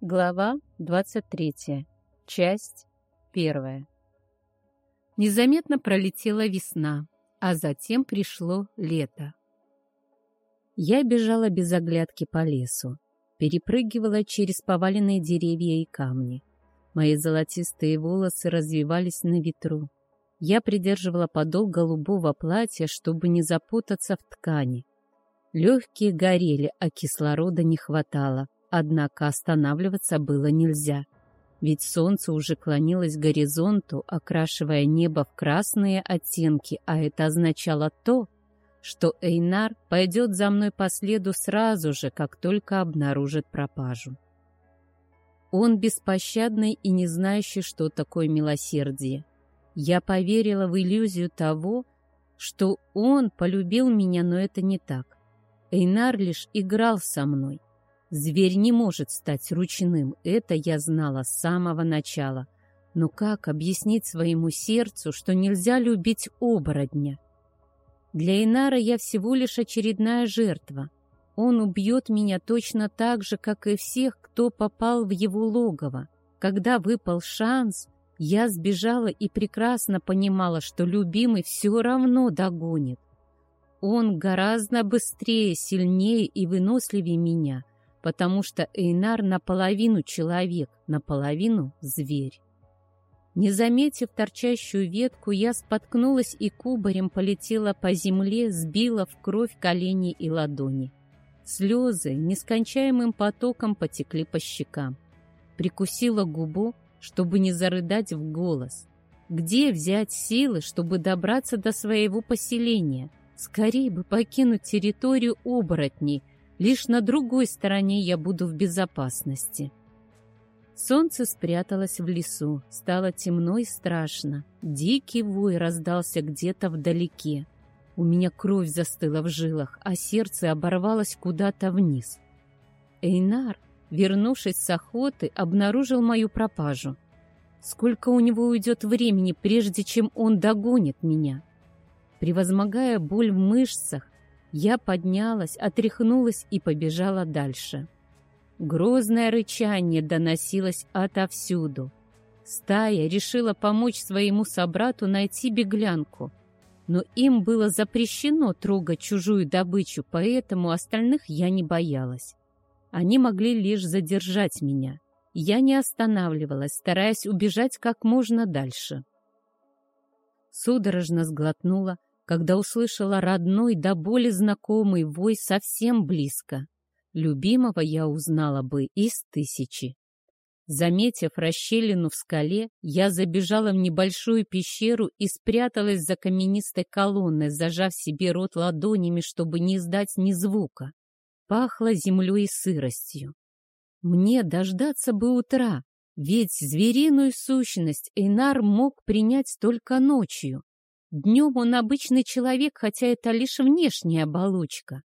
Глава 23. Часть 1. Незаметно пролетела весна, а затем пришло лето. Я бежала без оглядки по лесу, перепрыгивала через поваленные деревья и камни. Мои золотистые волосы развивались на ветру. Я придерживала подол голубого платья, чтобы не запутаться в ткани. Легкие горели, а кислорода не хватало — Однако останавливаться было нельзя, ведь солнце уже клонилось к горизонту, окрашивая небо в красные оттенки, а это означало то, что Эйнар пойдет за мной по следу сразу же, как только обнаружит пропажу. Он беспощадный и не знающий, что такое милосердие. Я поверила в иллюзию того, что он полюбил меня, но это не так. Эйнар лишь играл со мной. Зверь не может стать ручным, это я знала с самого начала. Но как объяснить своему сердцу, что нельзя любить оборотня? Для Инара я всего лишь очередная жертва. Он убьет меня точно так же, как и всех, кто попал в его логово. Когда выпал шанс, я сбежала и прекрасно понимала, что любимый все равно догонит. Он гораздо быстрее, сильнее и выносливее меня — потому что Эйнар наполовину человек, наполовину зверь. Не заметив торчащую ветку, я споткнулась и кубарем полетела по земле, сбила в кровь колени и ладони. Слезы нескончаемым потоком потекли по щекам. Прикусила губу, чтобы не зарыдать в голос. Где взять силы, чтобы добраться до своего поселения? Скорее бы покинуть территорию оборотней — Лишь на другой стороне я буду в безопасности. Солнце спряталось в лесу, стало темно и страшно. Дикий вой раздался где-то вдалеке. У меня кровь застыла в жилах, а сердце оборвалось куда-то вниз. Эйнар, вернувшись с охоты, обнаружил мою пропажу. Сколько у него уйдет времени, прежде чем он догонит меня? Превозмогая боль в мышцах, я поднялась, отряхнулась и побежала дальше. Грозное рычание доносилось отовсюду. Стая решила помочь своему собрату найти беглянку, но им было запрещено трогать чужую добычу, поэтому остальных я не боялась. Они могли лишь задержать меня. Я не останавливалась, стараясь убежать как можно дальше. Судорожно сглотнула, когда услышала родной до боли знакомый вой совсем близко. Любимого я узнала бы из тысячи. Заметив расщелину в скале, я забежала в небольшую пещеру и спряталась за каменистой колонной, зажав себе рот ладонями, чтобы не издать ни звука. Пахло землей и сыростью. Мне дождаться бы утра, ведь звериную сущность Эйнар мог принять только ночью. Днем он обычный человек, хотя это лишь внешняя оболочка.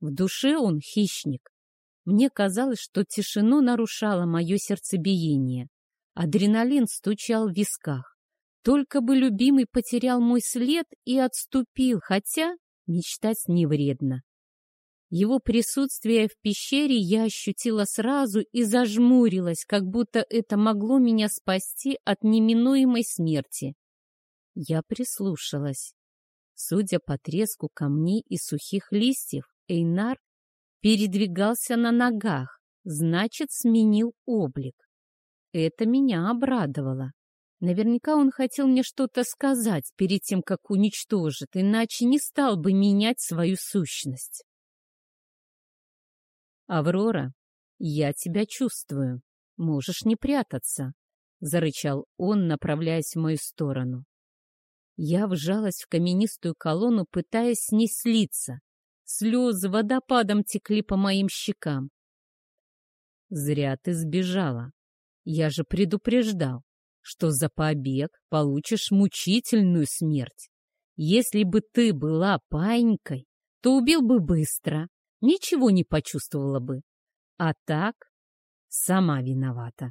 В душе он хищник. Мне казалось, что тишину нарушало мое сердцебиение. Адреналин стучал в висках. Только бы любимый потерял мой след и отступил, хотя мечтать не вредно. Его присутствие в пещере я ощутила сразу и зажмурилась, как будто это могло меня спасти от неминуемой смерти. Я прислушалась. Судя по треску камней и сухих листьев, Эйнар передвигался на ногах, значит, сменил облик. Это меня обрадовало. Наверняка он хотел мне что-то сказать перед тем, как уничтожит, иначе не стал бы менять свою сущность. «Аврора, я тебя чувствую. Можешь не прятаться», — зарычал он, направляясь в мою сторону. Я вжалась в каменистую колонну, пытаясь с ней слиться. Слезы водопадом текли по моим щекам. Зря ты сбежала. Я же предупреждал, что за побег получишь мучительную смерть. Если бы ты была паинькой, то убил бы быстро, ничего не почувствовала бы. А так сама виновата.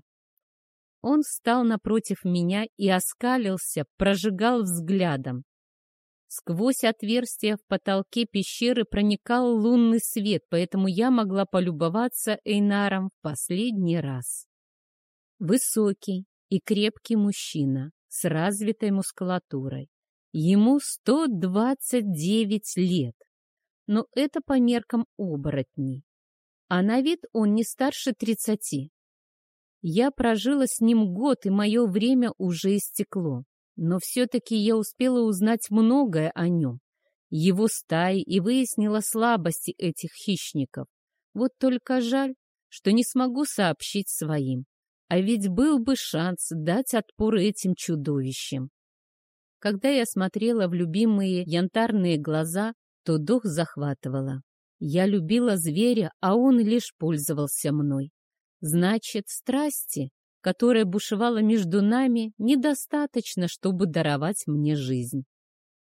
Он встал напротив меня и оскалился, прожигал взглядом. Сквозь отверстия в потолке пещеры проникал лунный свет, поэтому я могла полюбоваться Эйнаром в последний раз. Высокий и крепкий мужчина с развитой мускулатурой. Ему 129 лет, но это по меркам оборотней. А на вид он не старше 30. Я прожила с ним год, и мое время уже истекло. Но все-таки я успела узнать многое о нем, его стаи и выяснила слабости этих хищников. Вот только жаль, что не смогу сообщить своим. А ведь был бы шанс дать отпор этим чудовищам. Когда я смотрела в любимые янтарные глаза, то дух захватывало. Я любила зверя, а он лишь пользовался мной. Значит, страсти которая бушевала между нами, недостаточно, чтобы даровать мне жизнь.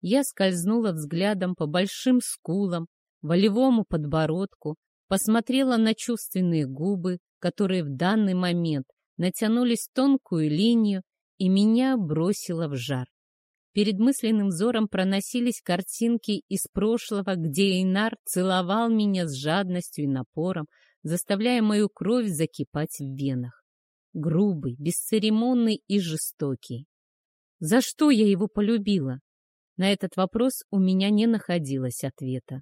Я скользнула взглядом по большим скулам, волевому подбородку, посмотрела на чувственные губы, которые в данный момент натянулись тонкую линию, и меня бросило в жар. Перед мысленным взором проносились картинки из прошлого, где Эйнар целовал меня с жадностью и напором, заставляя мою кровь закипать в венах грубый, бесцеремонный и жестокий. За что я его полюбила? На этот вопрос у меня не находилось ответа.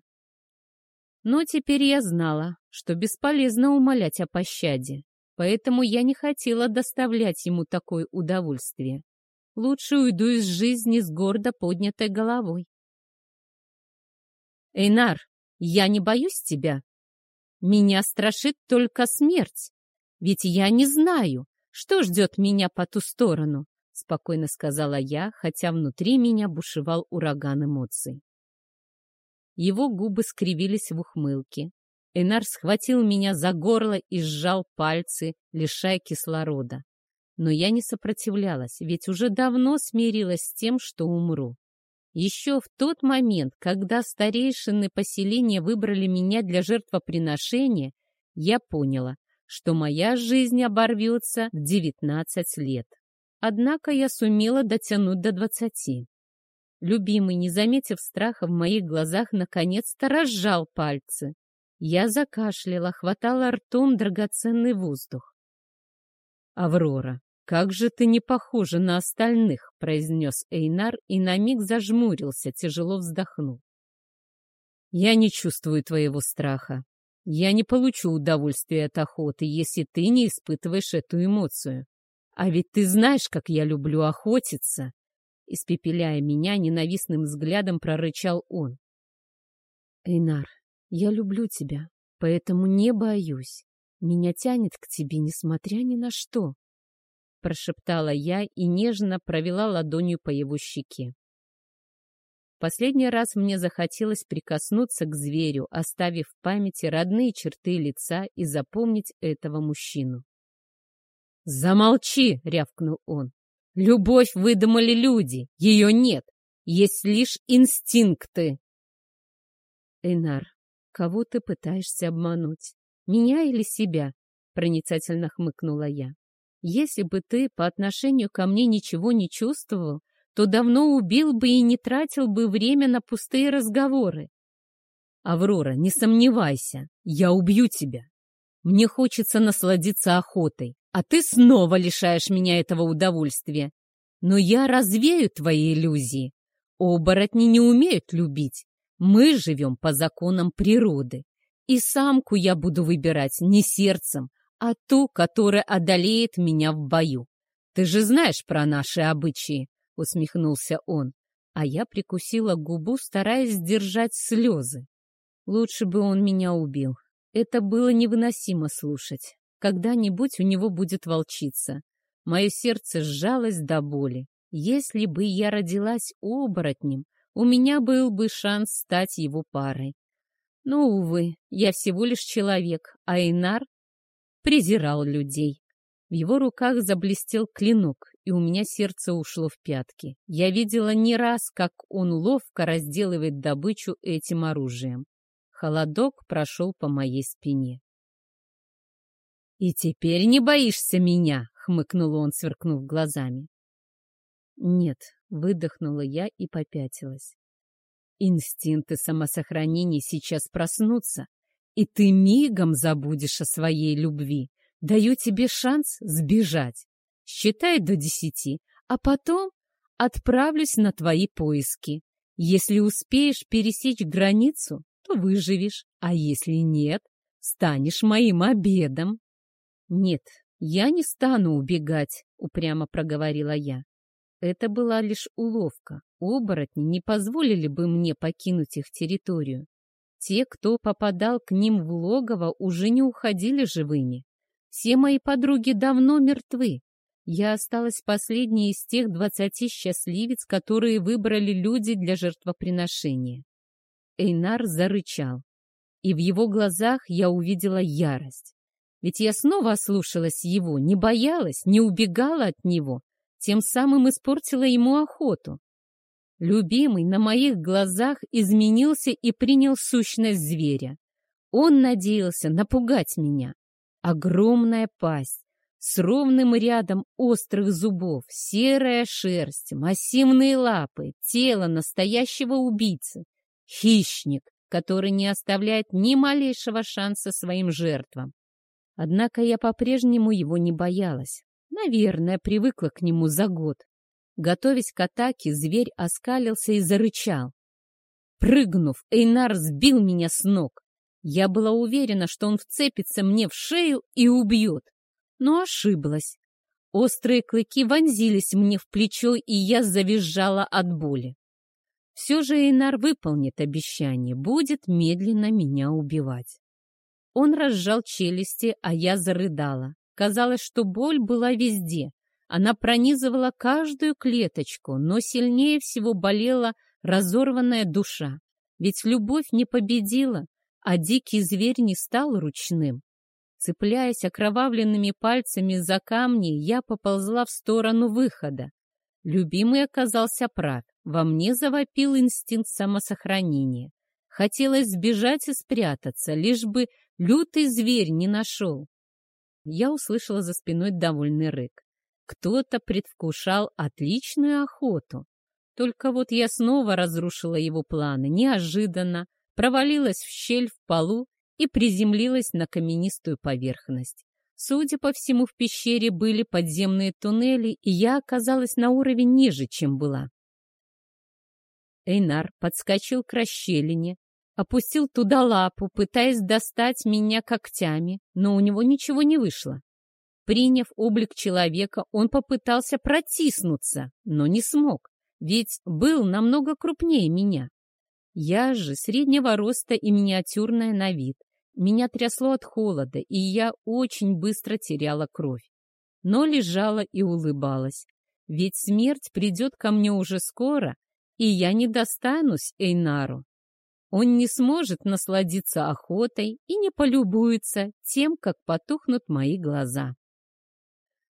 Но теперь я знала, что бесполезно умолять о пощаде, поэтому я не хотела доставлять ему такое удовольствие. Лучше уйду из жизни с гордо поднятой головой. Эйнар, я не боюсь тебя. Меня страшит только смерть. Ведь я не знаю, что ждет меня по ту сторону, спокойно сказала я, хотя внутри меня бушевал ураган эмоций. Его губы скривились в ухмылке. Энар схватил меня за горло и сжал пальцы, лишая кислорода. Но я не сопротивлялась, ведь уже давно смирилась с тем, что умру. Еще в тот момент, когда старейшины поселения выбрали меня для жертвоприношения, я поняла, что моя жизнь оборвется в 19 лет. Однако я сумела дотянуть до 20. Любимый, не заметив страха в моих глазах, наконец-то разжал пальцы. Я закашляла, хватала ртом драгоценный воздух. «Аврора, как же ты не похожа на остальных!» — произнес Эйнар и на миг зажмурился, тяжело вздохнул. «Я не чувствую твоего страха. Я не получу удовольствия от охоты, если ты не испытываешь эту эмоцию. А ведь ты знаешь, как я люблю охотиться. Испепеляя меня ненавистным взглядом, прорычал он. Эйнар, я люблю тебя, поэтому не боюсь. Меня тянет к тебе, несмотря ни на что. Прошептала я и нежно провела ладонью по его щеке. Последний раз мне захотелось прикоснуться к зверю, оставив в памяти родные черты лица и запомнить этого мужчину. «Замолчи!» — рявкнул он. «Любовь выдумали люди, ее нет, есть лишь инстинкты!» «Эйнар, кого ты пытаешься обмануть? Меня или себя?» — проницательно хмыкнула я. «Если бы ты по отношению ко мне ничего не чувствовал, то давно убил бы и не тратил бы время на пустые разговоры. Аврора, не сомневайся, я убью тебя. Мне хочется насладиться охотой, а ты снова лишаешь меня этого удовольствия. Но я развею твои иллюзии. Оборотни не умеют любить. Мы живем по законам природы. И самку я буду выбирать не сердцем, а ту, которая одолеет меня в бою. Ты же знаешь про наши обычаи. — усмехнулся он, а я прикусила губу, стараясь сдержать слезы. Лучше бы он меня убил. Это было невыносимо слушать. Когда-нибудь у него будет волчица. Мое сердце сжалось до боли. Если бы я родилась оборотнем, у меня был бы шанс стать его парой. Но, увы, я всего лишь человек, а Инар презирал людей. В его руках заблестел клинок, и у меня сердце ушло в пятки. Я видела не раз, как он ловко разделывает добычу этим оружием. Холодок прошел по моей спине. «И теперь не боишься меня?» — хмыкнул он, сверкнув глазами. «Нет», — выдохнула я и попятилась. Инстинкты самосохранения сейчас проснутся, и ты мигом забудешь о своей любви. Даю тебе шанс сбежать. Считай до десяти, а потом отправлюсь на твои поиски. Если успеешь пересечь границу, то выживешь, а если нет, станешь моим обедом. Нет, я не стану убегать, упрямо проговорила я. Это была лишь уловка. Оборотни не позволили бы мне покинуть их территорию. Те, кто попадал к ним в логово, уже не уходили живыми. Все мои подруги давно мертвы. Я осталась последней из тех двадцати счастливец, которые выбрали люди для жертвоприношения. Эйнар зарычал, и в его глазах я увидела ярость. Ведь я снова ослушалась его, не боялась, не убегала от него, тем самым испортила ему охоту. Любимый на моих глазах изменился и принял сущность зверя. Он надеялся напугать меня. Огромная пасть, с ровным рядом острых зубов, серая шерсть, массивные лапы, тело настоящего убийцы. Хищник, который не оставляет ни малейшего шанса своим жертвам. Однако я по-прежнему его не боялась. Наверное, привыкла к нему за год. Готовясь к атаке, зверь оскалился и зарычал. Прыгнув, Эйнар сбил меня с ног. Я была уверена, что он вцепится мне в шею и убьет. Но ошиблась. Острые клыки вонзились мне в плечо, и я завизжала от боли. Все же Эйнар выполнит обещание, будет медленно меня убивать. Он разжал челюсти, а я зарыдала. Казалось, что боль была везде, она пронизывала каждую клеточку, но сильнее всего болела разорванная душа. Ведь любовь не победила, а дикий зверь не стал ручным. Цепляясь окровавленными пальцами за камни, я поползла в сторону выхода. Любимый оказался прав. Во мне завопил инстинкт самосохранения. Хотелось сбежать и спрятаться, лишь бы лютый зверь не нашел. Я услышала за спиной довольный рык. Кто-то предвкушал отличную охоту. Только вот я снова разрушила его планы, неожиданно, провалилась в щель в полу и приземлилась на каменистую поверхность. Судя по всему, в пещере были подземные туннели, и я оказалась на уровень ниже, чем была. Эйнар подскочил к расщелине, опустил туда лапу, пытаясь достать меня когтями, но у него ничего не вышло. Приняв облик человека, он попытался протиснуться, но не смог, ведь был намного крупнее меня. Я же среднего роста и миниатюрная на вид. Меня трясло от холода, и я очень быстро теряла кровь. Но лежала и улыбалась. Ведь смерть придет ко мне уже скоро, и я не достанусь Эйнару. Он не сможет насладиться охотой и не полюбуется тем, как потухнут мои глаза.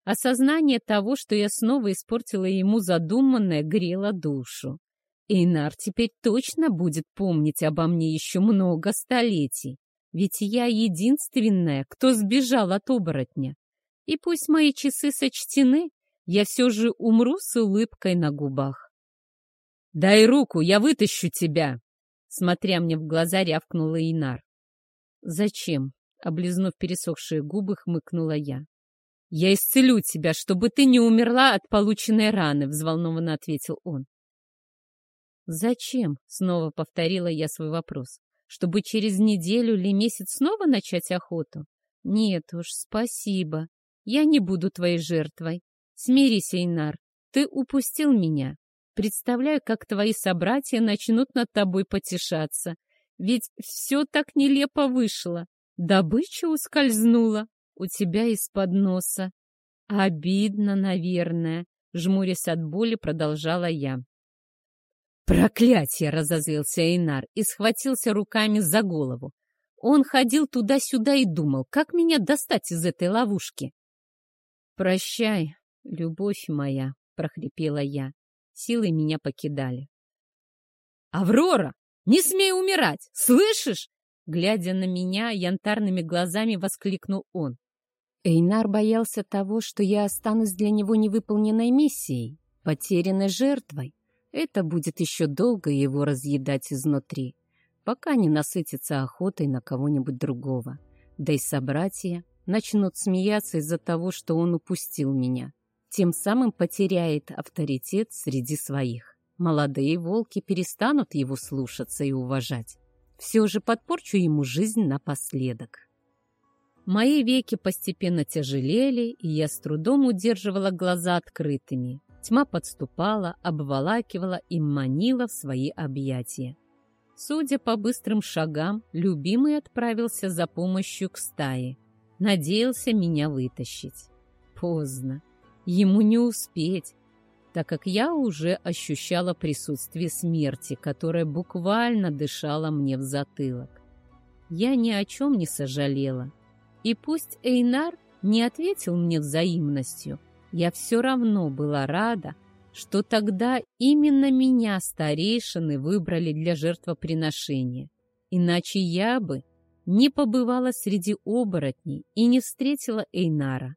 Осознание того, что я снова испортила ему задуманное, грело душу. Эйнар теперь точно будет помнить обо мне еще много столетий, ведь я единственная, кто сбежал от оборотня. И пусть мои часы сочтены, я все же умру с улыбкой на губах. «Дай руку, я вытащу тебя!» Смотря мне в глаза, рявкнула Инар. «Зачем?» — облизнув пересохшие губы, хмыкнула я. «Я исцелю тебя, чтобы ты не умерла от полученной раны», — взволнованно ответил он. «Зачем?» — снова повторила я свой вопрос. «Чтобы через неделю или месяц снова начать охоту? Нет уж, спасибо. Я не буду твоей жертвой. Смирись, Эйнар, ты упустил меня. Представляю, как твои собратья начнут над тобой потешаться. Ведь все так нелепо вышло. Добыча ускользнула, у тебя из-под носа. Обидно, наверное, жмурясь от боли, продолжала я. «Проклятие!» — разозлился Эйнар и схватился руками за голову. Он ходил туда-сюда и думал, как меня достать из этой ловушки. «Прощай, любовь моя!» — прохрипела я. Силы меня покидали. «Аврора, не смей умирать! Слышишь?» Глядя на меня, янтарными глазами воскликнул он. Эйнар боялся того, что я останусь для него невыполненной миссией, потерянной жертвой. Это будет еще долго его разъедать изнутри, пока не насытится охотой на кого-нибудь другого. Да и собратья начнут смеяться из-за того, что он упустил меня. Тем самым потеряет авторитет среди своих. Молодые волки перестанут его слушаться и уважать. Все же подпорчу ему жизнь напоследок. Мои веки постепенно тяжелели, и я с трудом удерживала глаза открытыми. Тьма подступала, обволакивала и манила в свои объятия. Судя по быстрым шагам, любимый отправился за помощью к стае. Надеялся меня вытащить. Поздно. Ему не успеть, так как я уже ощущала присутствие смерти, которая буквально дышала мне в затылок. Я ни о чем не сожалела. И пусть Эйнар не ответил мне взаимностью, я все равно была рада, что тогда именно меня старейшины выбрали для жертвоприношения. Иначе я бы не побывала среди оборотней и не встретила Эйнара.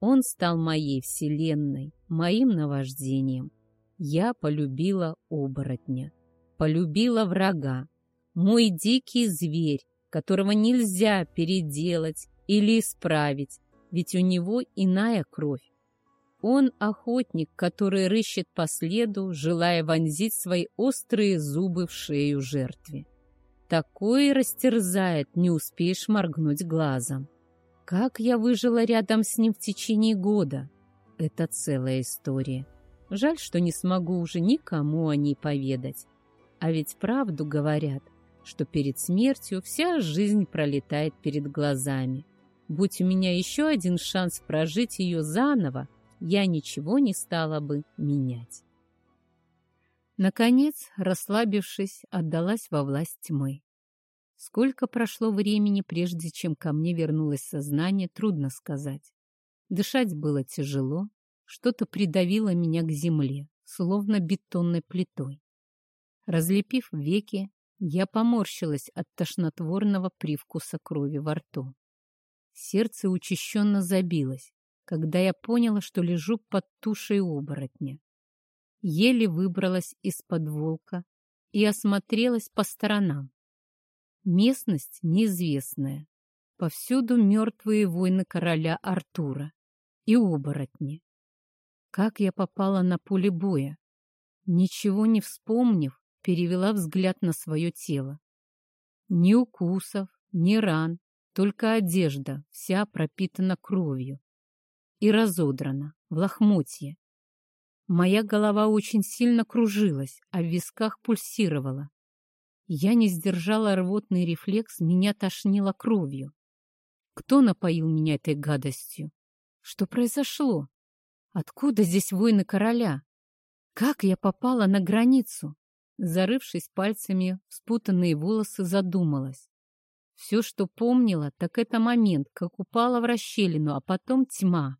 Он стал моей вселенной, моим наваждением. Я полюбила оборотня, полюбила врага, мой дикий зверь, которого нельзя переделать или исправить, ведь у него иная кровь. Он охотник, который рыщет по следу, желая вонзить свои острые зубы в шею жертве. Такое растерзает, не успеешь моргнуть глазом. Как я выжила рядом с ним в течение года? Это целая история. Жаль, что не смогу уже никому о ней поведать. А ведь правду говорят, что перед смертью вся жизнь пролетает перед глазами. Будь у меня еще один шанс прожить ее заново, я ничего не стала бы менять. Наконец, расслабившись, отдалась во власть тьмы. Сколько прошло времени, прежде чем ко мне вернулось сознание, трудно сказать. Дышать было тяжело, что-то придавило меня к земле, словно бетонной плитой. Разлепив веки, я поморщилась от тошнотворного привкуса крови во рту. Сердце учащенно забилось, когда я поняла, что лежу под тушей оборотня. Еле выбралась из-под волка и осмотрелась по сторонам. Местность неизвестная. Повсюду мертвые войны короля Артура и оборотни. Как я попала на поле боя? Ничего не вспомнив, перевела взгляд на свое тело. Ни укусов, ни ран, только одежда, вся пропитана кровью и разодрана, в лохмотье. Моя голова очень сильно кружилась, а в висках пульсировала. Я не сдержала рвотный рефлекс, меня тошнило кровью. Кто напоил меня этой гадостью? Что произошло? Откуда здесь войны короля? Как я попала на границу? Зарывшись пальцами в спутанные волосы, задумалась. Все, что помнила, так это момент, как упала в расщелину, а потом тьма.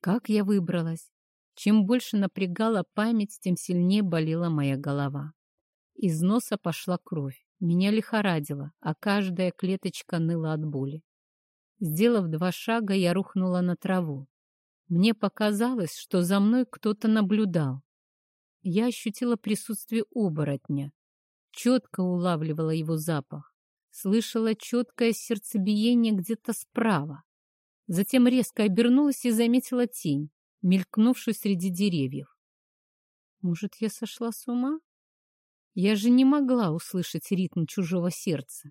Как я выбралась? Чем больше напрягала память, тем сильнее болела моя голова. Из носа пошла кровь, меня лихорадило, а каждая клеточка ныла от боли. Сделав два шага, я рухнула на траву. Мне показалось, что за мной кто-то наблюдал. Я ощутила присутствие оборотня, четко улавливала его запах, слышала четкое сердцебиение где-то справа. Затем резко обернулась и заметила тень, мелькнувшую среди деревьев. Может, я сошла с ума? Я же не могла услышать ритм чужого сердца.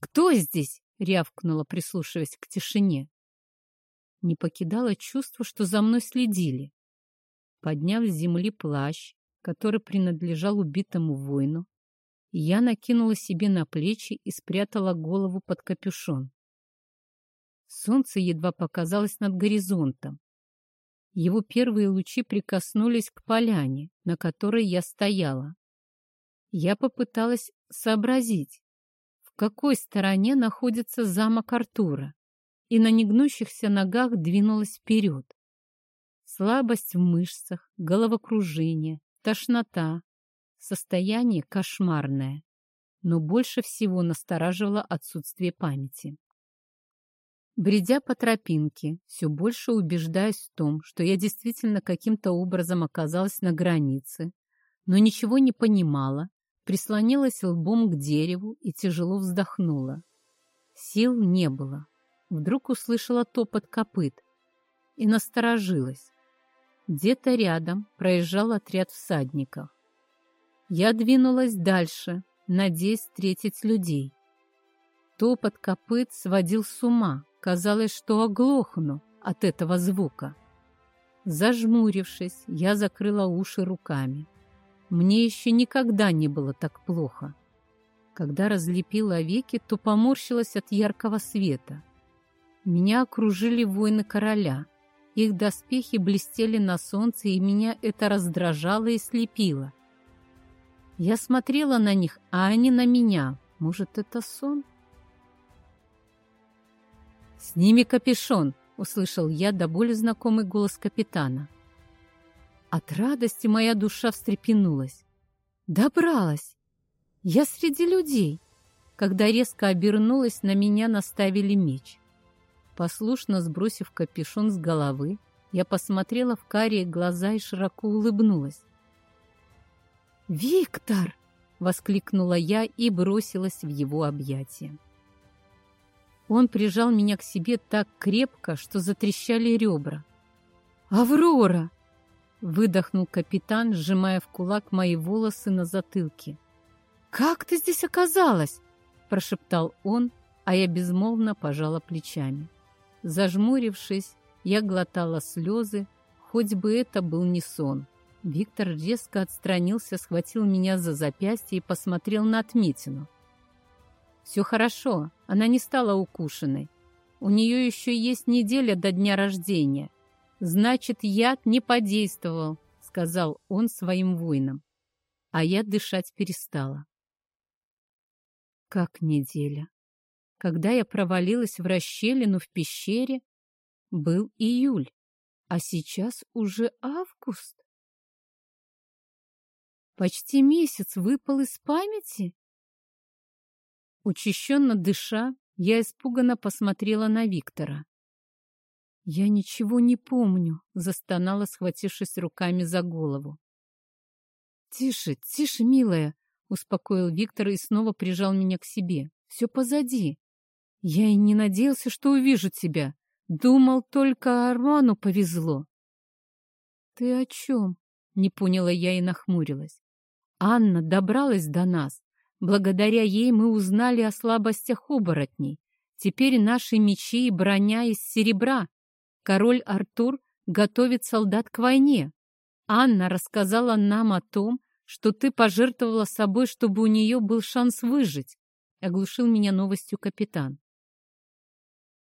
«Кто здесь?» — рявкнула, прислушиваясь к тишине. Не покидало чувство, что за мной следили. Подняв с земли плащ, который принадлежал убитому воину, я накинула себе на плечи и спрятала голову под капюшон. Солнце едва показалось над горизонтом. Его первые лучи прикоснулись к поляне, на которой я стояла. Я попыталась сообразить, в какой стороне находится замок Артура, и на негнущихся ногах двинулась вперед. Слабость в мышцах, головокружение, тошнота, состояние кошмарное, но больше всего настораживало отсутствие памяти. Бредя по тропинке, все больше убеждаясь в том, что я действительно каким-то образом оказалась на границе, но ничего не понимала, прислонилась лбом к дереву и тяжело вздохнула. Сил не было. Вдруг услышала топот копыт и насторожилась. Где-то рядом проезжал отряд всадников. Я двинулась дальше, надеясь встретить людей. Топот копыт сводил с ума. Казалось, что оглохну от этого звука. Зажмурившись, я закрыла уши руками. Мне еще никогда не было так плохо. Когда разлепила веки, то поморщилась от яркого света. Меня окружили воины короля. Их доспехи блестели на солнце, и меня это раздражало и слепило. Я смотрела на них, а они на меня. Может, это сон? «Сними капюшон!» — услышал я до боли знакомый голос капитана. От радости моя душа встрепенулась. Добралась! Я среди людей. Когда резко обернулась, на меня наставили меч. Послушно сбросив капюшон с головы, я посмотрела в карие глаза и широко улыбнулась. «Виктор!» — воскликнула я и бросилась в его объятия. Он прижал меня к себе так крепко, что затрещали ребра. «Аврора!» Выдохнул капитан, сжимая в кулак мои волосы на затылке. «Как ты здесь оказалась?» Прошептал он, а я безмолвно пожала плечами. Зажмурившись, я глотала слезы, хоть бы это был не сон. Виктор резко отстранился, схватил меня за запястье и посмотрел на отметину. «Все хорошо, она не стала укушенной. У нее еще есть неделя до дня рождения. «Значит, яд не подействовал», — сказал он своим воинам. А я дышать перестала. Как неделя. Когда я провалилась в расщелину в пещере, был июль, а сейчас уже август. Почти месяц выпал из памяти. Учащенно дыша, я испуганно посмотрела на Виктора. «Я ничего не помню», — застонала, схватившись руками за голову. «Тише, тише, милая», — успокоил Виктор и снова прижал меня к себе. «Все позади. Я и не надеялся, что увижу тебя. Думал, только Арману повезло». «Ты о чем?» — не поняла я и нахмурилась. «Анна добралась до нас. Благодаря ей мы узнали о слабостях оборотней. Теперь наши мечи и броня из серебра, Король Артур готовит солдат к войне. Анна рассказала нам о том, что ты пожертвовала собой, чтобы у нее был шанс выжить. Оглушил меня новостью капитан.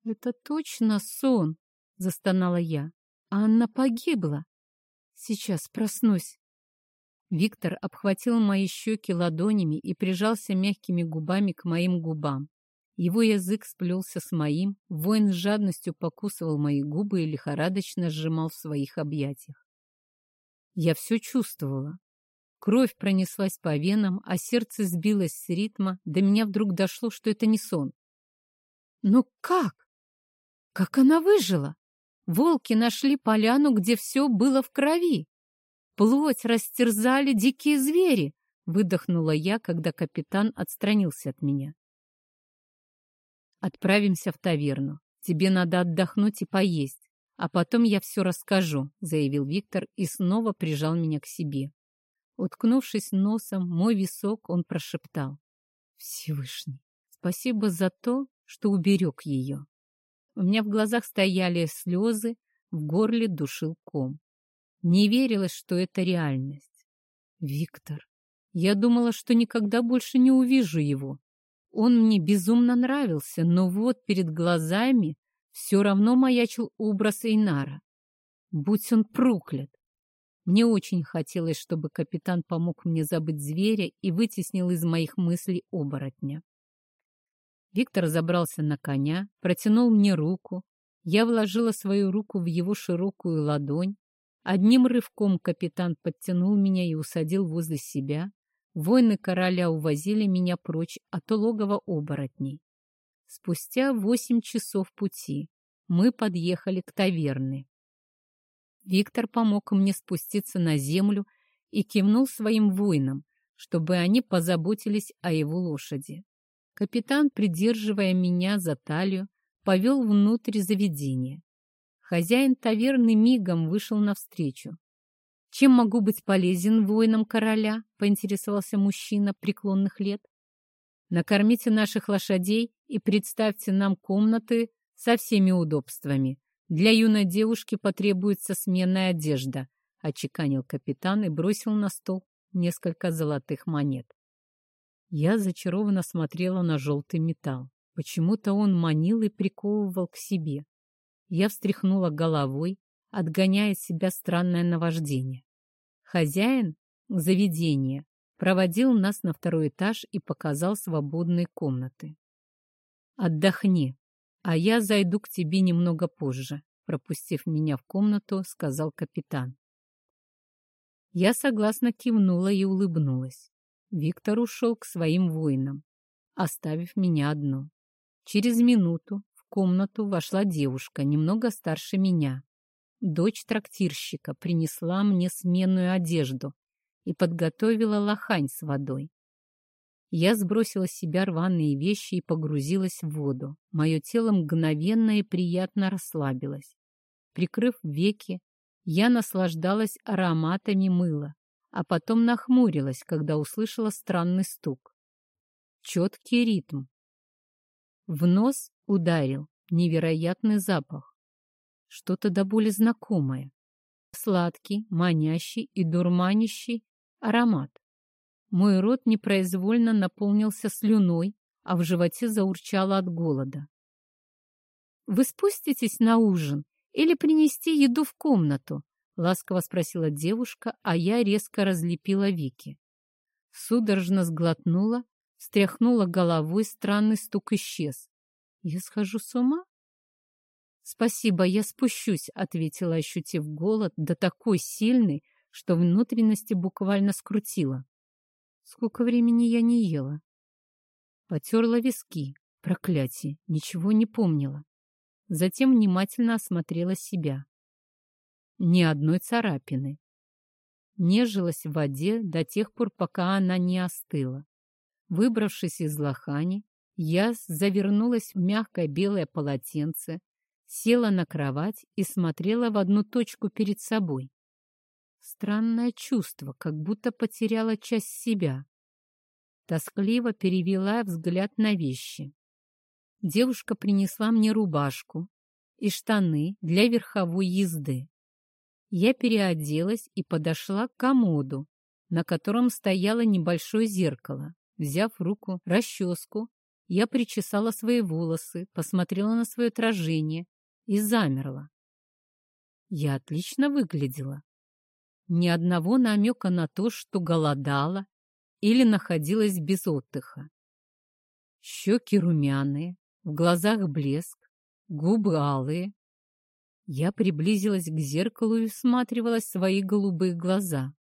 Это точно сон, застонала я. Анна погибла. Сейчас проснусь. Виктор обхватил мои щеки ладонями и прижался мягкими губами к моим губам. Его язык сплелся с моим, воин с жадностью покусывал мои губы и лихорадочно сжимал в своих объятиях. Я все чувствовала. Кровь пронеслась по венам, а сердце сбилось с ритма. До меня вдруг дошло, что это не сон. Но как? Как она выжила? Волки нашли поляну, где все было в крови. Плоть растерзали дикие звери, выдохнула я, когда капитан отстранился от меня. Отправимся в таверну. Тебе надо отдохнуть и поесть. А потом я все расскажу», — заявил Виктор и снова прижал меня к себе. Уткнувшись носом, мой висок он прошептал. «Всевышний, спасибо за то, что уберег ее». У меня в глазах стояли слезы, в горле душил ком. Не верилось, что это реальность. Виктор, я думала, что никогда больше не увижу его. Он мне безумно нравился, но вот перед глазами все равно маячил образ Эйнара. Будь он проклят! Мне очень хотелось, чтобы капитан помог мне забыть зверя и вытеснил из моих мыслей оборотня. Виктор забрался на коня, протянул мне руку. Я вложила свою руку в его широкую ладонь. Одним рывком капитан подтянул меня и усадил возле себя, Воины короля увозили меня прочь от логова оборотней. Спустя восемь часов пути мы подъехали к таверне. Виктор помог мне спуститься на землю и кивнул своим воинам, чтобы они позаботились о его лошади. Капитан, придерживая меня за талию, повел внутрь заведения. Хозяин таверны мигом вышел навстречу. «Чем могу быть полезен воинам короля?» — поинтересовался мужчина преклонных лет. «Накормите наших лошадей и представьте нам комнаты со всеми удобствами. Для юной девушки потребуется сменная одежда», — очеканил капитан и бросил на стол несколько золотых монет. Я зачарованно смотрела на желтый металл. Почему-то он манил и приковывал к себе. Я встряхнула головой, отгоняя себя странное наваждение. Хозяин заведения проводил нас на второй этаж и показал свободные комнаты. «Отдохни, а я зайду к тебе немного позже», пропустив меня в комнату, сказал капитан. Я согласно кивнула и улыбнулась. Виктор ушел к своим воинам, оставив меня одну. Через минуту комнату вошла девушка, немного старше меня. Дочь трактирщика принесла мне сменную одежду и подготовила лохань с водой. Я сбросила с себя рваные вещи и погрузилась в воду. Мое тело мгновенно и приятно расслабилось. Прикрыв веки, я наслаждалась ароматами мыла, а потом нахмурилась, когда услышала странный стук. Четкий ритм. В нос ударил невероятный запах. Что-то до боли знакомое. Сладкий, манящий и дурманящий аромат. Мой рот непроизвольно наполнился слюной, а в животе заурчало от голода. «Вы спуститесь на ужин или принести еду в комнату?» — ласково спросила девушка, а я резко разлепила веки. Судорожно сглотнула, встряхнула головой, странный стук исчез. «Я схожу с ума?» «Спасибо, я спущусь», — ответила, ощутив голод, да такой сильный, что внутренности буквально скрутила. Сколько времени я не ела? Потерла виски. Проклятие, ничего не помнила. Затем внимательно осмотрела себя. Ни одной царапины. Нежилась в воде до тех пор, пока она не остыла. Выбравшись из лохани, я завернулась в мягкое белое полотенце, села на кровать и смотрела в одну точку перед собой. Странное чувство, как будто потеряла часть себя. Тоскливо перевела взгляд на вещи. Девушка принесла мне рубашку и штаны для верховой езды. Я переоделась и подошла к комоду, на котором стояло небольшое зеркало. Взяв в руку расческу, я причесала свои волосы, посмотрела на свое отражение и замерла. Я отлично выглядела. Ни одного намека на то, что голодала или находилась без отдыха. Щеки румяные, в глазах блеск, губы алые. Я приблизилась к зеркалу и всматривалась в свои голубые глаза.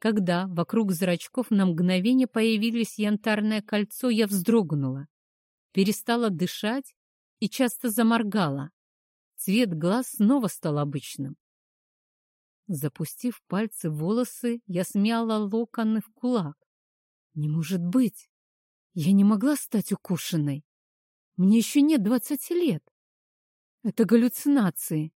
Когда вокруг зрачков на мгновение появились янтарное кольцо, я вздрогнула, перестала дышать и часто заморгала. Цвет глаз снова стал обычным. Запустив пальцы в волосы, я смяла локоны в кулак. Не может быть! Я не могла стать укушенной. Мне еще нет двадцати лет. Это галлюцинации.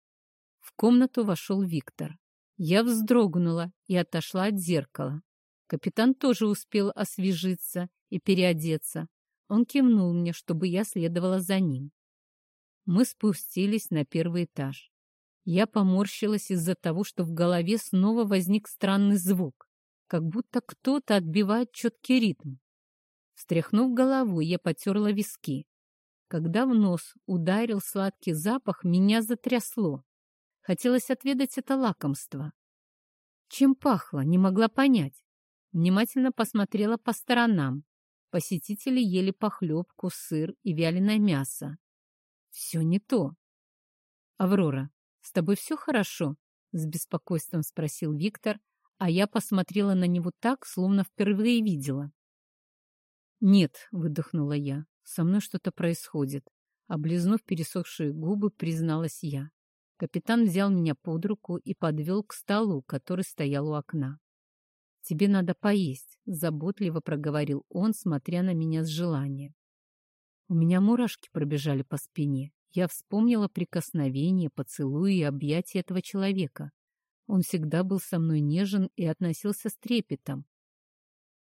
В комнату вошел Виктор. Я вздрогнула и отошла от зеркала. Капитан тоже успел освежиться и переодеться. Он кивнул мне, чтобы я следовала за ним. Мы спустились на первый этаж. Я поморщилась из-за того, что в голове снова возник странный звук, как будто кто-то отбивает четкий ритм. Встряхнув головой, я потерла виски. Когда в нос ударил сладкий запах, меня затрясло. Хотелось отведать это лакомство. Чем пахло, не могла понять. Внимательно посмотрела по сторонам. Посетители ели похлебку, сыр и вяленое мясо. Все не то. «Аврора, с тобой все хорошо?» — с беспокойством спросил Виктор, а я посмотрела на него так, словно впервые видела. «Нет», — выдохнула я, Со мной что-то происходит. Облизнув пересохшие губы, призналась я. Капитан взял меня под руку и подвел к столу, который стоял у окна. «Тебе надо поесть», — заботливо проговорил он, смотря на меня с желанием. У меня мурашки пробежали по спине. Я вспомнила прикосновение, поцелуи и объятия этого человека. Он всегда был со мной нежен и относился с трепетом.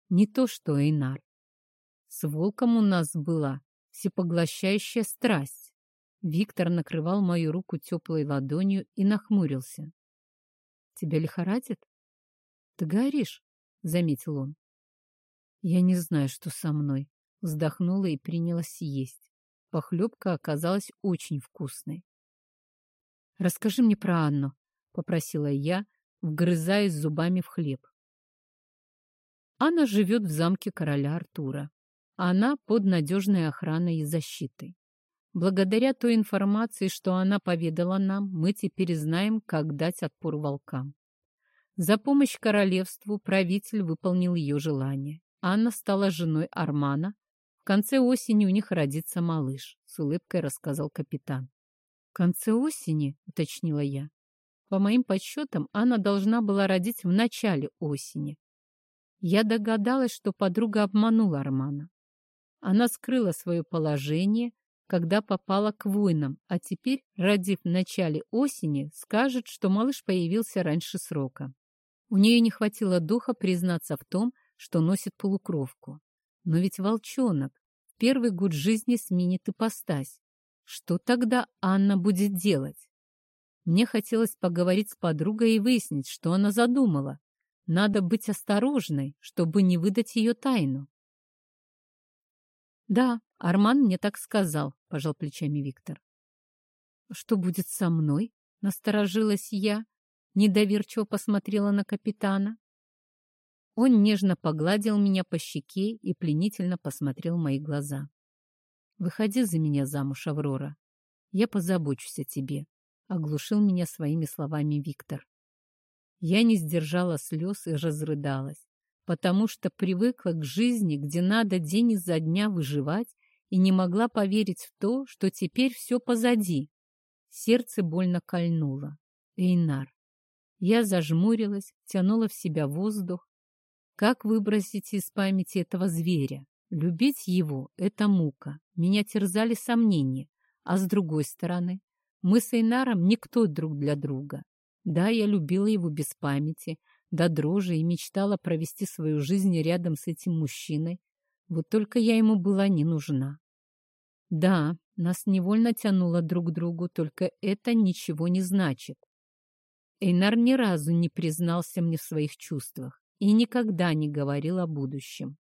Не то что Эйнар. С волком у нас была всепоглощающая страсть. Виктор накрывал мою руку теплой ладонью и нахмурился. «Тебя лихорадит?» «Ты горишь», — заметил он. «Я не знаю, что со мной», — вздохнула и принялась есть. Похлебка оказалась очень вкусной. «Расскажи мне про Анну», — попросила я, вгрызаясь зубами в хлеб. Анна живет в замке короля Артура. Она под надежной охраной и защитой. Благодаря той информации, что она поведала нам, мы теперь знаем, как дать отпор волкам. За помощь королевству правитель выполнил ее желание. Анна стала женой Армана, в конце осени у них родится малыш, с улыбкой рассказал капитан. В конце осени, уточнила я. По моим подсчетам, Анна должна была родить в начале осени. Я догадалась, что подруга обманула Армана. Она скрыла свое положение, когда попала к воинам, а теперь, родив в начале осени, скажет, что малыш появился раньше срока. У нее не хватило духа признаться в том, что носит полукровку. Но ведь волчонок первый год жизни сменит ипостась. Что тогда Анна будет делать? Мне хотелось поговорить с подругой и выяснить, что она задумала. Надо быть осторожной, чтобы не выдать ее тайну. «Да, Арман мне так сказал», — пожал плечами Виктор. «Что будет со мной?» — насторожилась я, недоверчиво посмотрела на капитана. Он нежно погладил меня по щеке и пленительно посмотрел в мои глаза. «Выходи за меня замуж, Аврора. Я позабочусь о тебе», — оглушил меня своими словами Виктор. Я не сдержала слез и разрыдалась, потому что привыкла к жизни, где надо день изо дня выживать, и не могла поверить в то, что теперь все позади. Сердце больно кольнуло. Эйнар. Я зажмурилась, тянула в себя воздух, как выбросить из памяти этого зверя? Любить его — это мука. Меня терзали сомнения. А с другой стороны, мы с Эйнаром никто друг для друга. Да, я любила его без памяти, до дрожи и мечтала провести свою жизнь рядом с этим мужчиной. Вот только я ему была не нужна. Да, нас невольно тянуло друг к другу, только это ничего не значит. Эйнар ни разу не признался мне в своих чувствах и никогда не говорил о будущем.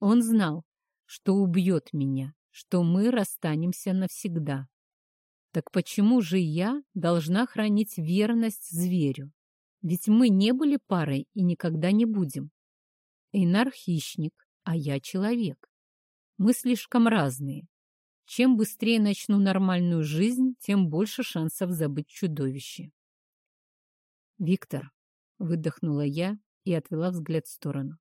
Он знал, что убьет меня, что мы расстанемся навсегда. Так почему же я должна хранить верность зверю? Ведь мы не были парой и никогда не будем. Эйнар — хищник, а я — человек. Мы слишком разные. Чем быстрее начну нормальную жизнь, тем больше шансов забыть чудовище. «Виктор», — выдохнула я, и отвела взгляд в сторону.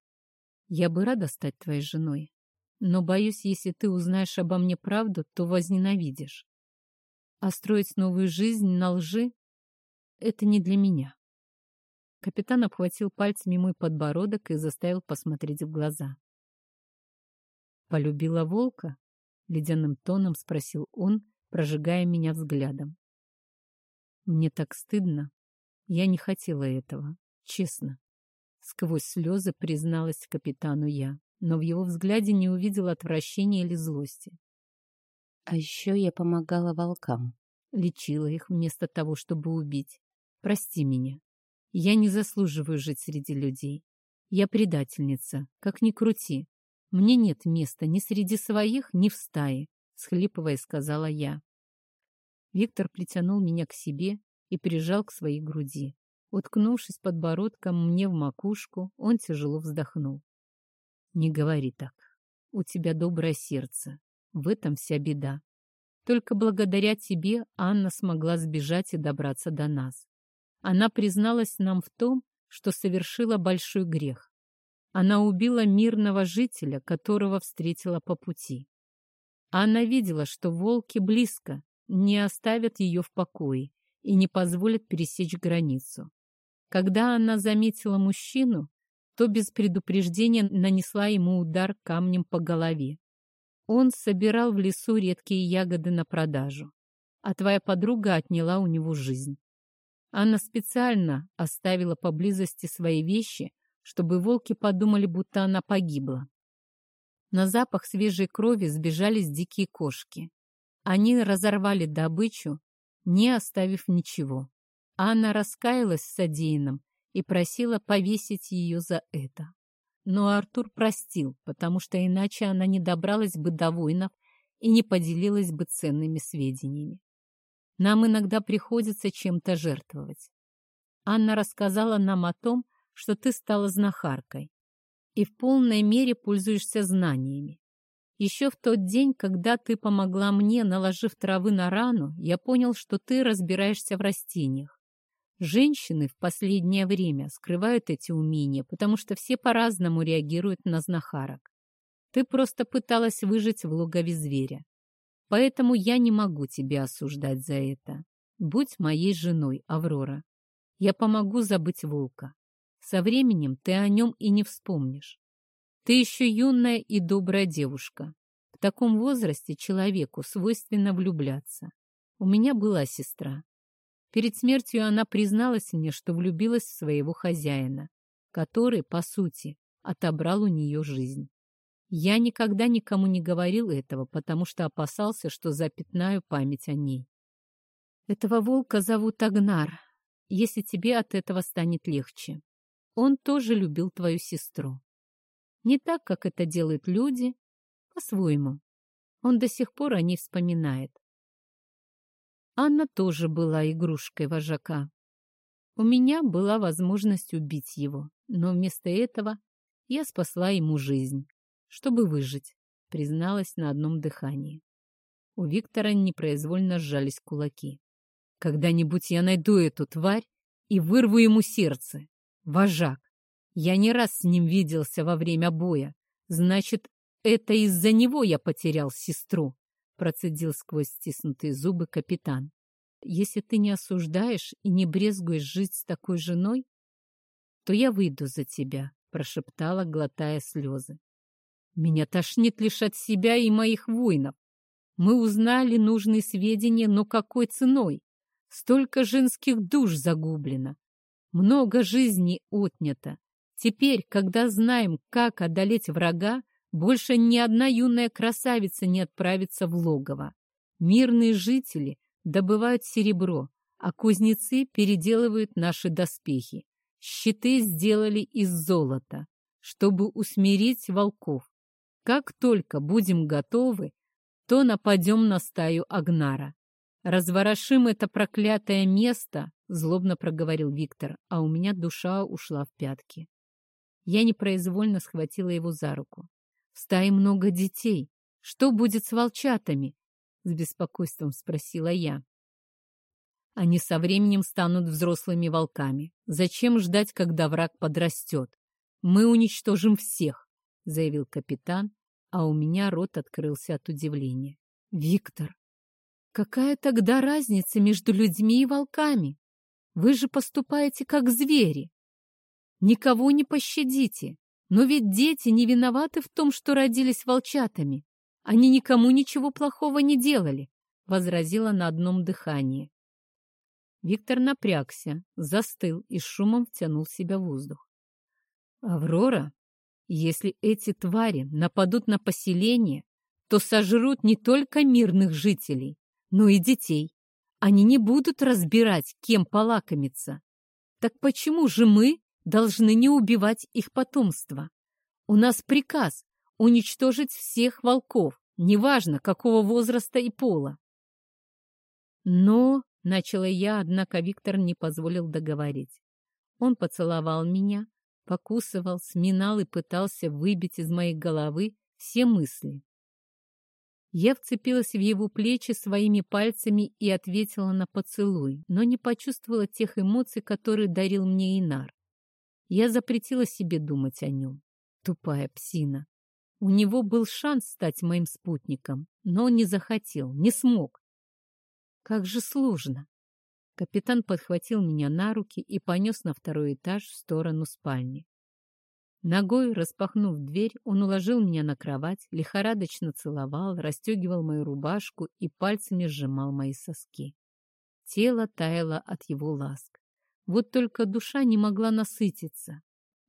«Я бы рада стать твоей женой, но боюсь, если ты узнаешь обо мне правду, то возненавидишь. А строить новую жизнь на лжи — это не для меня». Капитан обхватил пальцами мой подбородок и заставил посмотреть в глаза. «Полюбила волка?» — ледяным тоном спросил он, прожигая меня взглядом. «Мне так стыдно. Я не хотела этого, честно». Сквозь слезы призналась капитану я, но в его взгляде не увидела отвращения или злости. А еще я помогала волкам, лечила их вместо того, чтобы убить. Прости меня. Я не заслуживаю жить среди людей. Я предательница, как ни крути. Мне нет места ни среди своих, ни в стае, схлипывая, сказала я. Виктор притянул меня к себе и прижал к своей груди. Уткнувшись подбородком мне в макушку, он тяжело вздохнул. «Не говори так. У тебя доброе сердце. В этом вся беда. Только благодаря тебе Анна смогла сбежать и добраться до нас. Она призналась нам в том, что совершила большой грех. Она убила мирного жителя, которого встретила по пути. Она видела, что волки близко, не оставят ее в покое и не позволят пересечь границу. Когда она заметила мужчину, то без предупреждения нанесла ему удар камнем по голове. Он собирал в лесу редкие ягоды на продажу, а твоя подруга отняла у него жизнь. Анна специально оставила поблизости свои вещи, чтобы волки подумали, будто она погибла. На запах свежей крови сбежались дикие кошки. Они разорвали добычу, не оставив ничего. Анна раскаялась в содеянном и просила повесить ее за это. Но Артур простил, потому что иначе она не добралась бы до воинов и не поделилась бы ценными сведениями. Нам иногда приходится чем-то жертвовать. Анна рассказала нам о том, что ты стала знахаркой и в полной мере пользуешься знаниями. Еще в тот день, когда ты помогла мне, наложив травы на рану, я понял, что ты разбираешься в растениях. Женщины в последнее время скрывают эти умения, потому что все по-разному реагируют на знахарок. Ты просто пыталась выжить в логове зверя. Поэтому я не могу тебя осуждать за это. Будь моей женой, Аврора. Я помогу забыть волка. Со временем ты о нем и не вспомнишь. Ты еще юная и добрая девушка. В таком возрасте человеку свойственно влюбляться. У меня была сестра. Перед смертью она призналась мне, что влюбилась в своего хозяина, который, по сути, отобрал у нее жизнь. Я никогда никому не говорил этого, потому что опасался, что запятнаю память о ней. Этого волка зовут Агнар, если тебе от этого станет легче. Он тоже любил твою сестру. Не так, как это делают люди, по-своему. Он до сих пор о ней вспоминает. Анна тоже была игрушкой вожака. У меня была возможность убить его, но вместо этого я спасла ему жизнь, чтобы выжить, призналась на одном дыхании. У Виктора непроизвольно сжались кулаки. Когда-нибудь я найду эту тварь и вырву ему сердце. Вожак. Я не раз с ним виделся во время боя. Значит, это из-за него я потерял сестру процедил сквозь стиснутые зубы капитан. Если ты не осуждаешь и не брезгуешь жить с такой женой, то я выйду за тебя, прошептала, глотая слезы. Меня тошнит лишь от себя и моих воинов. Мы узнали нужные сведения, но какой ценой? Столько женских душ загублено. Много жизней отнято. Теперь, когда знаем, как одолеть врага, больше ни одна юная красавица не отправится в логово. Мирные жители добывают серебро, а кузнецы переделывают наши доспехи. Щиты сделали из золота, чтобы усмирить волков. Как только будем готовы, то нападем на стаю Агнара. Разворошим это проклятое место, злобно проговорил Виктор, а у меня душа ушла в пятки. Я непроизвольно схватила его за руку. В стае много детей. Что будет с волчатами? С беспокойством спросила я. Они со временем станут взрослыми волками. Зачем ждать, когда враг подрастет? Мы уничтожим всех, заявил капитан, а у меня рот открылся от удивления. Виктор, какая тогда разница между людьми и волками? Вы же поступаете как звери. Никого не пощадите. Но ведь дети не виноваты в том, что родились волчатами. Они никому ничего плохого не делали, — возразила на одном дыхании. Виктор напрягся, застыл и шумом втянул в себя воздух. «Аврора, если эти твари нападут на поселение, то сожрут не только мирных жителей, но и детей. Они не будут разбирать, кем полакомиться. Так почему же мы должны не убивать их потомство. У нас приказ уничтожить всех волков, неважно, какого возраста и пола. Но, — начала я, однако Виктор не позволил договорить. Он поцеловал меня, покусывал, сминал и пытался выбить из моей головы все мысли. Я вцепилась в его плечи своими пальцами и ответила на поцелуй, но не почувствовала тех эмоций, которые дарил мне Инар. Я запретила себе думать о нем. Тупая псина. У него был шанс стать моим спутником, но он не захотел, не смог. Как же сложно. Капитан подхватил меня на руки и понес на второй этаж в сторону спальни. Ногой, распахнув дверь, он уложил меня на кровать, лихорадочно целовал, расстегивал мою рубашку и пальцами сжимал мои соски. Тело таяло от его ласк. Вот только душа не могла насытиться.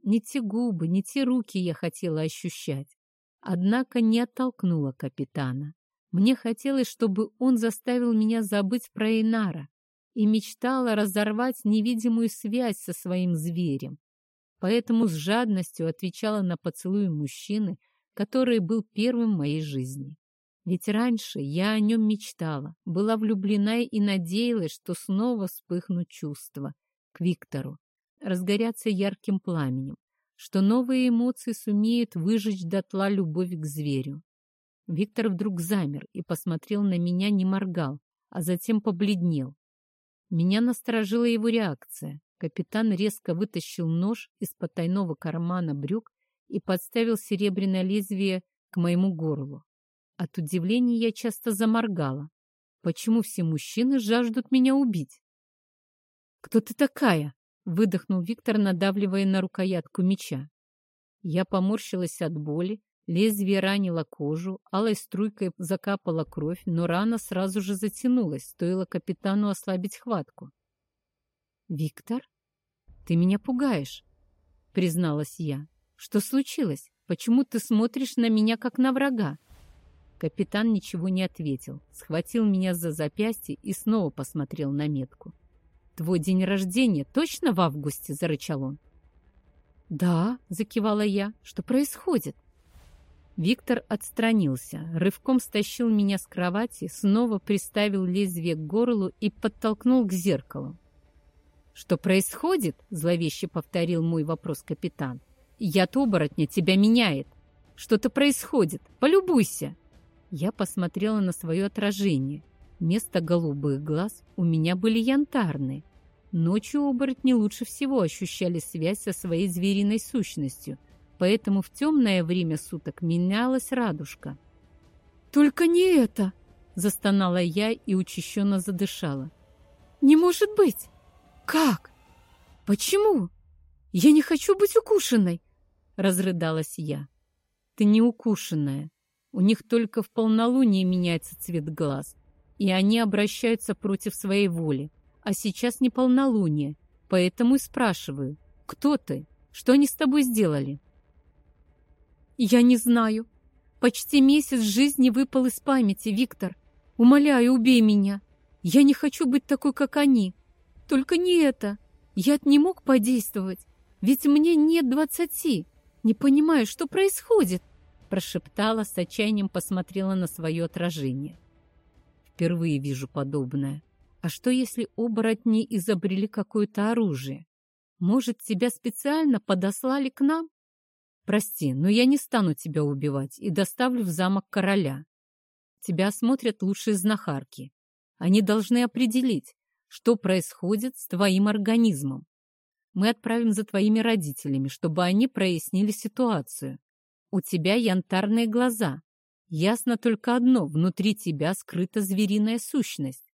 Не те губы, не те руки я хотела ощущать. Однако не оттолкнула капитана. Мне хотелось, чтобы он заставил меня забыть про Инара и мечтала разорвать невидимую связь со своим зверем. Поэтому с жадностью отвечала на поцелуй мужчины, который был первым в моей жизни. Ведь раньше я о нем мечтала, была влюблена и надеялась, что снова вспыхнут чувства к Виктору, разгорятся ярким пламенем, что новые эмоции сумеют выжечь дотла любовь к зверю. Виктор вдруг замер и посмотрел на меня, не моргал, а затем побледнел. Меня насторожила его реакция. Капитан резко вытащил нож из потайного кармана брюк и подставил серебряное лезвие к моему горлу. От удивления я часто заморгала. Почему все мужчины жаждут меня убить? «Кто ты такая?» — выдохнул Виктор, надавливая на рукоятку меча. Я поморщилась от боли, лезвие ранило кожу, алой струйкой закапала кровь, но рана сразу же затянулась, стоило капитану ослабить хватку. «Виктор, ты меня пугаешь», — призналась я. «Что случилось? Почему ты смотришь на меня, как на врага?» Капитан ничего не ответил, схватил меня за запястье и снова посмотрел на метку. «Твой день рождения точно в августе?» — зарычал он. «Да», — закивала я. «Что происходит?» Виктор отстранился, рывком стащил меня с кровати, снова приставил лезвие к горлу и подтолкнул к зеркалу. «Что происходит?» — зловеще повторил мой вопрос капитан. «Яд оборотня тебя меняет. Что-то происходит. Полюбуйся!» Я посмотрела на свое отражение. Вместо голубых глаз у меня были янтарные. Ночью оборотни лучше всего ощущали связь со своей звериной сущностью, поэтому в темное время суток менялась радужка. «Только не это!» — застонала я и учащенно задышала. «Не может быть! Как? Почему? Я не хочу быть укушенной!» — разрыдалась я. «Ты не укушенная. У них только в полнолуние меняется цвет глаз, и они обращаются против своей воли. А сейчас не полнолуние, поэтому и спрашиваю, кто ты? Что они с тобой сделали? Я не знаю. Почти месяц жизни выпал из памяти, Виктор. Умоляю, убей меня. Я не хочу быть такой, как они. Только не это. Яд не мог подействовать, ведь мне нет двадцати. Не понимаю, что происходит прошептала, с отчаянием посмотрела на свое отражение. Впервые вижу подобное. А что, если оборотни изобрели какое-то оружие? Может, тебя специально подослали к нам? Прости, но я не стану тебя убивать и доставлю в замок короля. Тебя осмотрят лучшие знахарки. Они должны определить, что происходит с твоим организмом. Мы отправим за твоими родителями, чтобы они прояснили ситуацию. У тебя янтарные глаза. Ясно только одно, внутри тебя скрыта звериная сущность.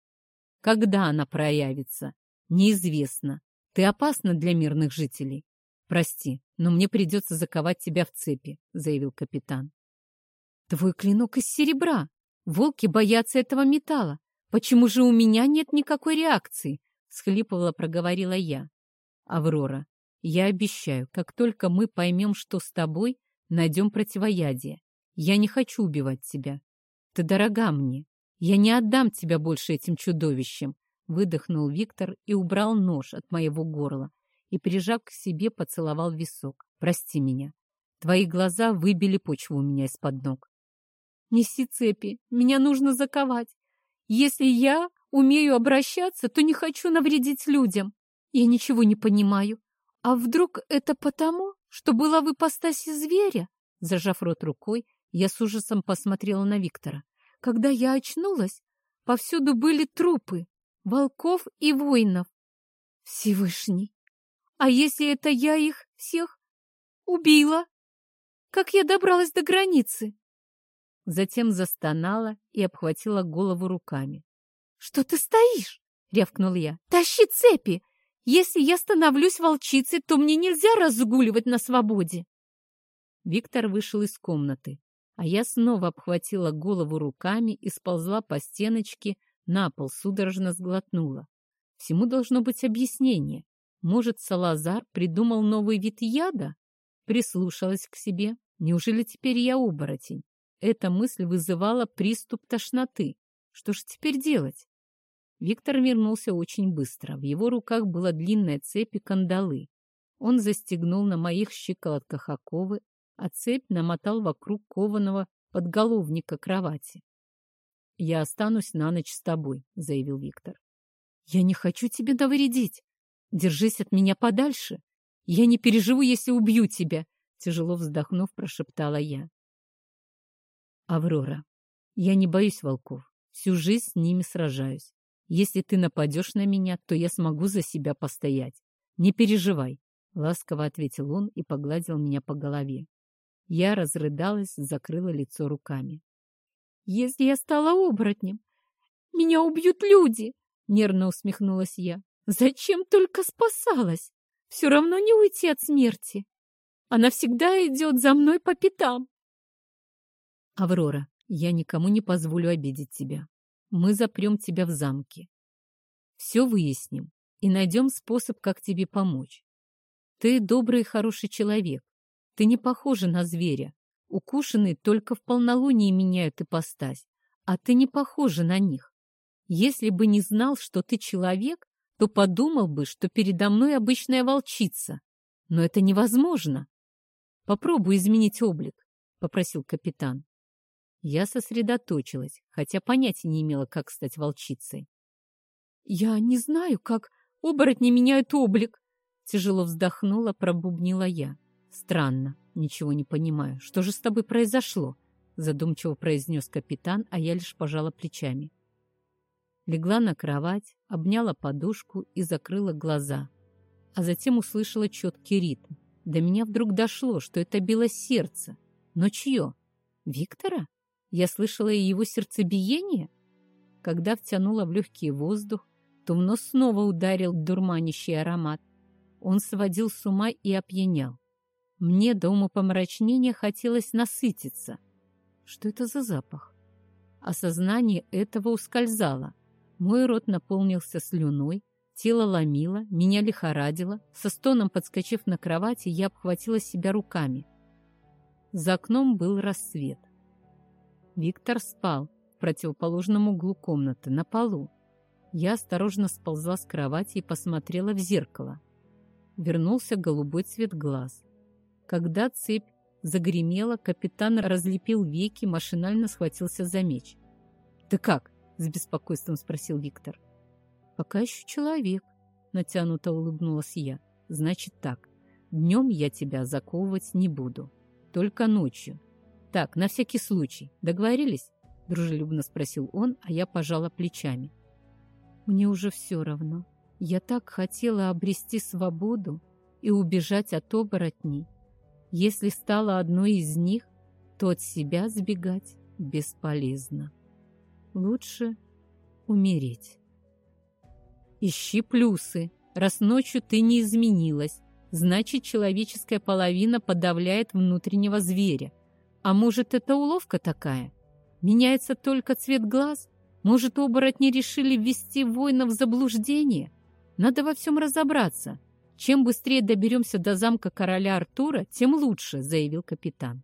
Когда она проявится, неизвестно. Ты опасна для мирных жителей. Прости, но мне придется заковать тебя в цепи, заявил капитан. Твой клинок из серебра. Волки боятся этого металла. Почему же у меня нет никакой реакции? Схлипывала, проговорила я. Аврора, я обещаю, как только мы поймем, что с тобой, Найдем противоядие. Я не хочу убивать тебя. Ты дорога мне. Я не отдам тебя больше этим чудовищам. Выдохнул Виктор и убрал нож от моего горла и, прижав к себе, поцеловал висок. Прости меня. Твои глаза выбили почву у меня из-под ног. Неси цепи. Меня нужно заковать. Если я умею обращаться, то не хочу навредить людям. Я ничего не понимаю. А вдруг это потому, что была в ипостаси зверя? Зажав рот рукой, я с ужасом посмотрела на Виктора. Когда я очнулась, повсюду были трупы, волков и воинов. Всевышний! А если это я их всех убила? как я добралась до границы!» Затем застонала и обхватила голову руками. «Что ты стоишь?» — рявкнул я. «Тащи цепи! Если я становлюсь волчицей, то мне нельзя разгуливать на свободе!» Виктор вышел из комнаты, а я снова обхватила голову руками и сползла по стеночке на пол, судорожно сглотнула. Всему должно быть объяснение. Может, Салазар придумал новый вид яда? Прислушалась к себе. Неужели теперь я оборотень? Эта мысль вызывала приступ тошноты. Что же теперь делать? Виктор вернулся очень быстро. В его руках была длинная цепь и кандалы. Он застегнул на моих щиколотках оковы, а цепь намотал вокруг кованого подголовника кровати. «Я останусь на ночь с тобой», — заявил Виктор. «Я не хочу тебе навредить. Держись от меня подальше. Я не переживу, если убью тебя», — тяжело вздохнув, прошептала я. «Аврора, я не боюсь волков. Всю жизнь с ними сражаюсь. Если ты нападешь на меня, то я смогу за себя постоять. Не переживай», — ласково ответил он и погладил меня по голове. Я разрыдалась, закрыла лицо руками. «Если я стала оборотнем, меня убьют люди!» — нервно усмехнулась я. «Зачем только спасалась? Все равно не уйти от смерти. Она всегда идет за мной по пятам». «Аврора, я никому не позволю обидеть тебя. Мы запрем тебя в замке. Все выясним и найдем способ, как тебе помочь. Ты добрый и хороший человек. Ты не похожа на зверя. Укушенные только в полнолуние меняют ипостась, а ты не похожа на них. Если бы не знал, что ты человек, то подумал бы, что передо мной обычная волчица. Но это невозможно. Попробуй изменить облик, — попросил капитан. Я сосредоточилась, хотя понятия не имела, как стать волчицей. «Я не знаю, как оборотни меняют облик», — тяжело вздохнула, пробубнила я. «Странно, ничего не понимаю. Что же с тобой произошло?» — задумчиво произнес капитан, а я лишь пожала плечами. Легла на кровать, обняла подушку и закрыла глаза. А затем услышала четкий ритм. До меня вдруг дошло, что это било сердце. Но чье? Виктора? Я слышала и его сердцебиение. Когда втянула в легкий воздух, то в нос снова ударил дурманящий аромат. Он сводил с ума и опьянял. Мне до умопомрачнения хотелось насытиться. Что это за запах? Осознание этого ускользало. Мой рот наполнился слюной, тело ломило, меня лихорадило. Со стоном подскочив на кровати, я обхватила себя руками. За окном был рассвет. Виктор спал в противоположном углу комнаты, на полу. Я осторожно сползла с кровати и посмотрела в зеркало. Вернулся голубой цвет глаз. Когда цепь загремела, капитан разлепил веки, машинально схватился за меч. «Ты как?» — с беспокойством спросил Виктор. «Пока еще человек», — натянуто улыбнулась я. «Значит так, днем я тебя заковывать не буду, только ночью, «Так, на всякий случай. Договорились?» — дружелюбно спросил он, а я пожала плечами. «Мне уже все равно. Я так хотела обрести свободу и убежать от оборотней. Если стала одной из них, то от себя сбегать бесполезно. Лучше умереть. Ищи плюсы. Раз ночью ты не изменилась, значит, человеческая половина подавляет внутреннего зверя. А может, это уловка такая? Меняется только цвет глаз? Может, оборотни решили ввести воина в заблуждение? Надо во всем разобраться. Чем быстрее доберемся до замка короля Артура, тем лучше, заявил капитан.